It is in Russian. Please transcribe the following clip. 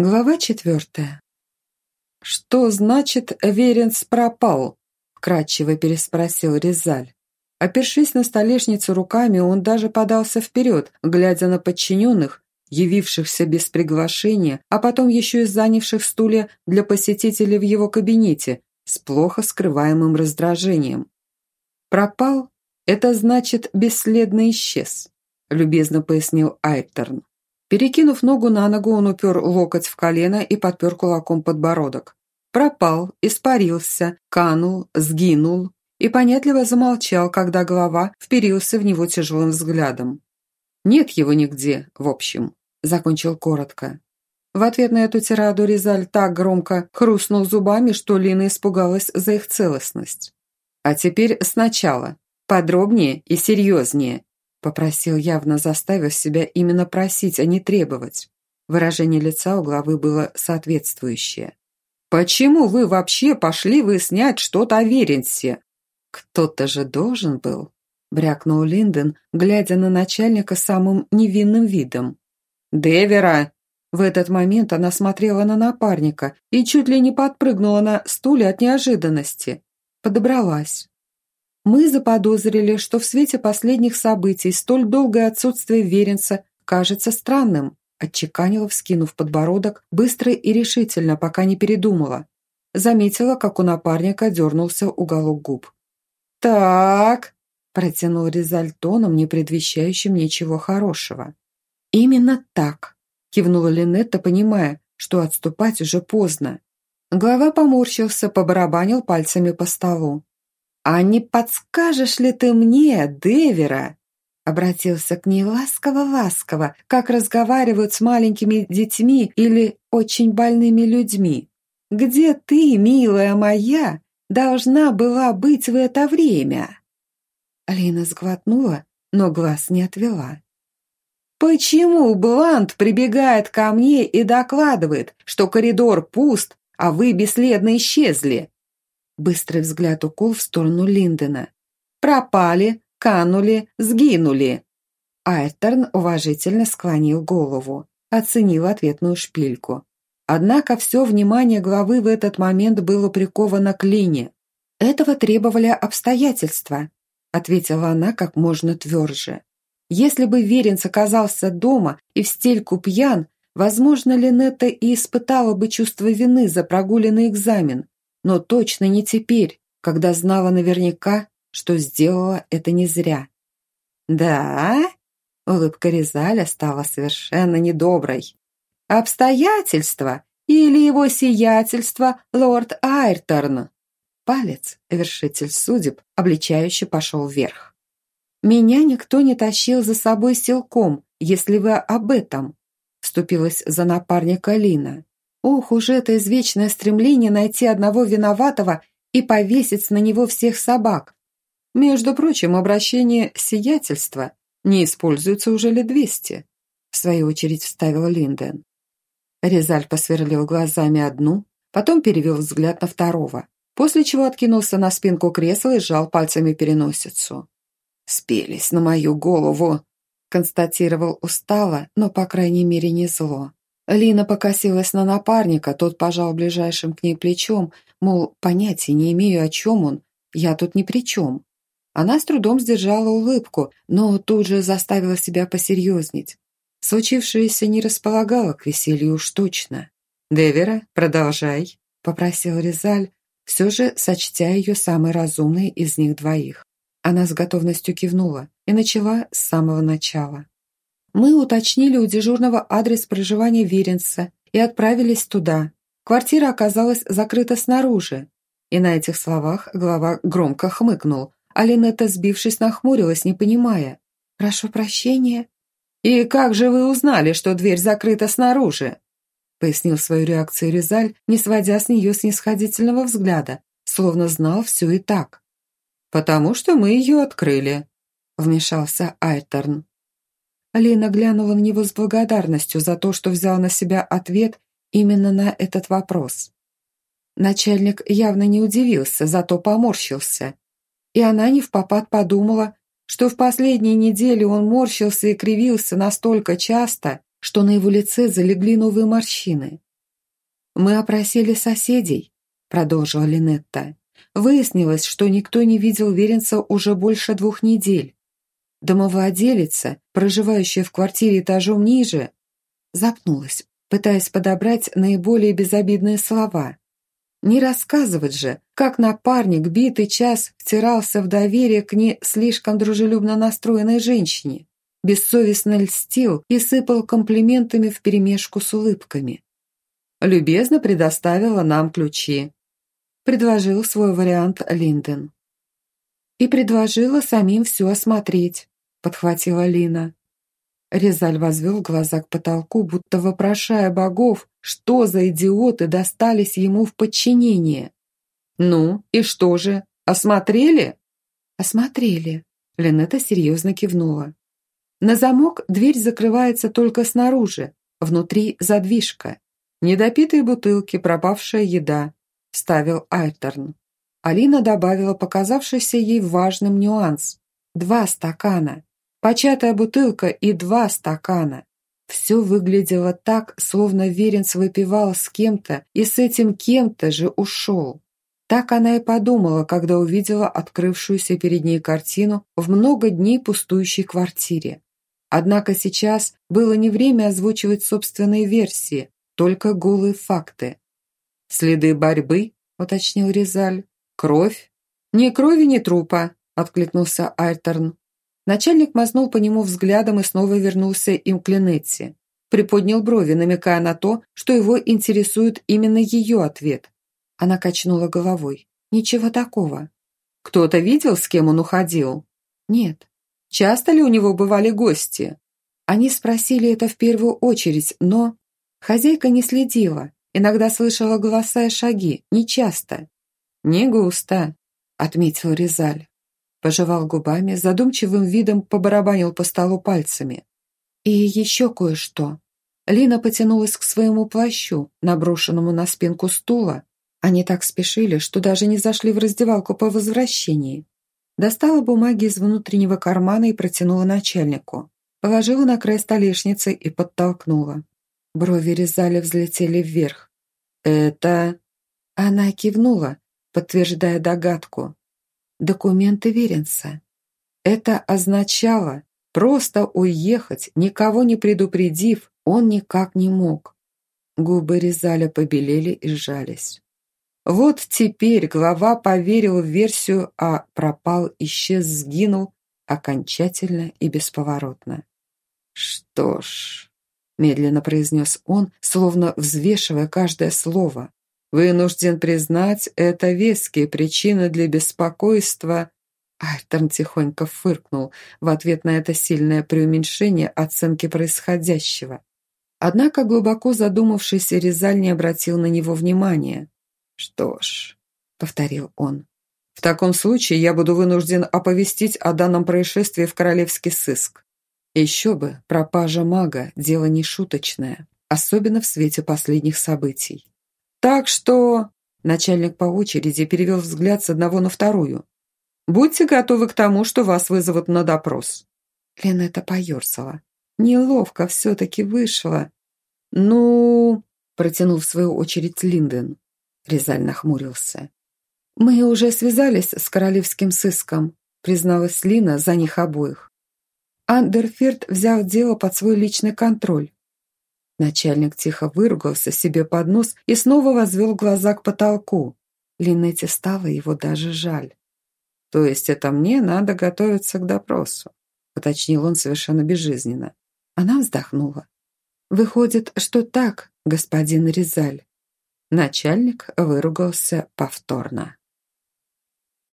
Глава четвертая. «Что значит Веренц пропал?» – вкратчиво переспросил Резаль. Опершись на столешницу руками, он даже подался вперед, глядя на подчиненных, явившихся без приглашения, а потом еще и занявших стулья для посетителей в его кабинете с плохо скрываемым раздражением. «Пропал – это значит бесследно исчез», – любезно пояснил Айтерн. Перекинув ногу на ногу, он упер локоть в колено и подпер кулаком подбородок. Пропал, испарился, канул, сгинул и понятливо замолчал, когда голова вперился в него тяжелым взглядом. «Нет его нигде, в общем», — закончил коротко. В ответ на эту тираду Резаль так громко хрустнул зубами, что Лина испугалась за их целостность. «А теперь сначала. Подробнее и серьезнее», Попросил, явно заставив себя именно просить, а не требовать. Выражение лица у главы было соответствующее. «Почему вы вообще пошли выяснять что-то о Веренсе?» «Кто-то же должен был», — брякнул Линден, глядя на начальника самым невинным видом. «Девера!» В этот момент она смотрела на напарника и чуть ли не подпрыгнула на стуле от неожиданности. Подобралась. Мы заподозрили, что в свете последних событий столь долгое отсутствие веренца кажется странным, отчеканила, вскинув подбородок, быстро и решительно, пока не передумала. Заметила, как у напарника дернулся уголок губ. «Так», – протянул Резаль тоном, не предвещающим ничего хорошего. «Именно так», – кивнула Линетта, понимая, что отступать уже поздно. Глава поморщился, побарабанил пальцами по столу. «А не подскажешь ли ты мне, Девера?» Обратился к ней ласково-ласково, как разговаривают с маленькими детьми или очень больными людьми. «Где ты, милая моя, должна была быть в это время?» Алина сглотнула, но глаз не отвела. «Почему Блант прибегает ко мне и докладывает, что коридор пуст, а вы бесследно исчезли?» Быстрый взгляд укол в сторону Линдена. «Пропали, канули, сгинули!» Айрторн уважительно склонил голову, оценил ответную шпильку. Однако все внимание главы в этот момент было приковано к Лине. «Этого требовали обстоятельства», — ответила она как можно тверже. «Если бы Веренц оказался дома и в стельку пьян, возможно, Линетта и испытала бы чувство вины за прогуленный экзамен, но точно не теперь, когда знала наверняка, что сделала это не зря. «Да?» — улыбка Резаля стала совершенно недоброй. «Обстоятельства или его сиятельство лорд Айрторн?» Палец, вершитель судеб, обличающе пошел вверх. «Меня никто не тащил за собой силком, если вы об этом», вступилась за напарника Лина. Ох уж это извечное стремление найти одного виноватого и повесить на него всех собак. Между прочим, обращение «сиятельство» не используется уже лет двести, в свою очередь вставила Линден. Резаль посверлил глазами одну, потом перевел взгляд на второго, после чего откинулся на спинку кресла и сжал пальцами переносицу. «Спелись на мою голову», — констатировал устало, но, по крайней мере, не зло. Лина покосилась на напарника, тот пожал ближайшим к ней плечом, мол, понятия не имею, о чем он, я тут ни при чем. Она с трудом сдержала улыбку, но тут же заставила себя посерьезнеть. Случившееся не располагало к веселью уж точно. «Девера, продолжай», — попросил Резаль, все же сочтя ее самой разумной из них двоих. Она с готовностью кивнула и начала с самого начала. Мы уточнили у дежурного адрес проживания Веренца и отправились туда. Квартира оказалась закрыта снаружи. И на этих словах глава громко хмыкнул, а Линетта, сбившись, нахмурилась, не понимая. «Прошу прощения». «И как же вы узнали, что дверь закрыта снаружи?» пояснил свою реакцию Резаль, не сводя с нее снисходительного взгляда, словно знал все и так. «Потому что мы ее открыли», — вмешался Айтерн. Лина глянула на него с благодарностью за то, что взял на себя ответ именно на этот вопрос. Начальник явно не удивился, зато поморщился. И она не в попад подумала, что в последние недели он морщился и кривился настолько часто, что на его лице залегли новые морщины. «Мы опросили соседей», — продолжила Линетта. «Выяснилось, что никто не видел Веренца уже больше двух недель. Домовладелица, проживающая в квартире этажом ниже, запнулась, пытаясь подобрать наиболее безобидные слова. Не рассказывать же, как напарник битый час втирался в доверие к не слишком дружелюбно настроенной женщине, бессовестно льстил и сыпал комплиментами вперемешку с улыбками. Любезно предоставила нам ключи. Предложил свой вариант Линден. И предложила самим все осмотреть, подхватила Лина. Резаль возвел глаза к потолку, будто вопрошая богов, что за идиоты достались ему в подчинение. «Ну, и что же, осмотрели?» «Осмотрели», — Ленета серьезно кивнула. «На замок дверь закрывается только снаружи, внутри задвижка. Недопитые бутылки, пропавшая еда», — ставил Альтерн. Алина добавила показавшийся ей важным нюанс. «Два стакана початая бутылка и два стакана. Все выглядело так, словно Веренц выпивал с кем-то и с этим кем-то же ушел. Так она и подумала, когда увидела открывшуюся перед ней картину в много дней пустующей квартире. Однако сейчас было не время озвучивать собственные версии, только голые факты. «Следы борьбы?» – уточнил Резаль. «Кровь?» «Ни крови, ни трупа», – откликнулся Альтерн. Начальник мазнул по нему взглядом и снова вернулся им к Линетти. Приподнял брови, намекая на то, что его интересует именно ее ответ. Она качнула головой. «Ничего такого». «Кто-то видел, с кем он уходил?» «Нет». «Часто ли у него бывали гости?» Они спросили это в первую очередь, но... Хозяйка не следила, иногда слышала голоса и шаги, нечасто. «Не густо», — отметил Резаль. Пожевал губами, задумчивым видом побарабанил по столу пальцами. И еще кое-что. Лина потянулась к своему плащу, наброшенному на спинку стула. Они так спешили, что даже не зашли в раздевалку по возвращении. Достала бумаги из внутреннего кармана и протянула начальнику. Положила на край столешницы и подтолкнула. Брови резали, взлетели вверх. «Это...» Она кивнула, подтверждая догадку документы Веренца. Это означало, просто уехать, никого не предупредив, он никак не мог. Губы Резаля побелели и сжались. Вот теперь глава поверил в версию, а пропал, исчез, сгинул окончательно и бесповоротно. «Что ж», — медленно произнес он, словно взвешивая каждое слово, Вынужден признать, это веские причины для беспокойства. Альтерн тихонько фыркнул в ответ на это сильное преуменьшение оценки происходящего. Однако глубоко задумавшийся Резаль не обратил на него внимания. «Что ж», — повторил он, — «в таком случае я буду вынужден оповестить о данном происшествии в королевский сыск. Еще бы, пропажа мага – дело не шуточное, особенно в свете последних событий. Так что...» Начальник по очереди перевел взгляд с одного на вторую. «Будьте готовы к тому, что вас вызовут на допрос». Ленета поерзала. Неловко все-таки вышло. «Ну...» – протянул в свою очередь Линден. Резаль нахмурился. «Мы уже связались с королевским сыском», – призналась Лина за них обоих. Андерферд взял дело под свой личный контроль. Начальник тихо выругался себе под нос и снова возвел глаза к потолку. Линете стало его даже жаль. «То есть это мне надо готовиться к допросу?» уточнил он совершенно безжизненно. Она вздохнула. «Выходит, что так, господин Резаль». Начальник выругался повторно.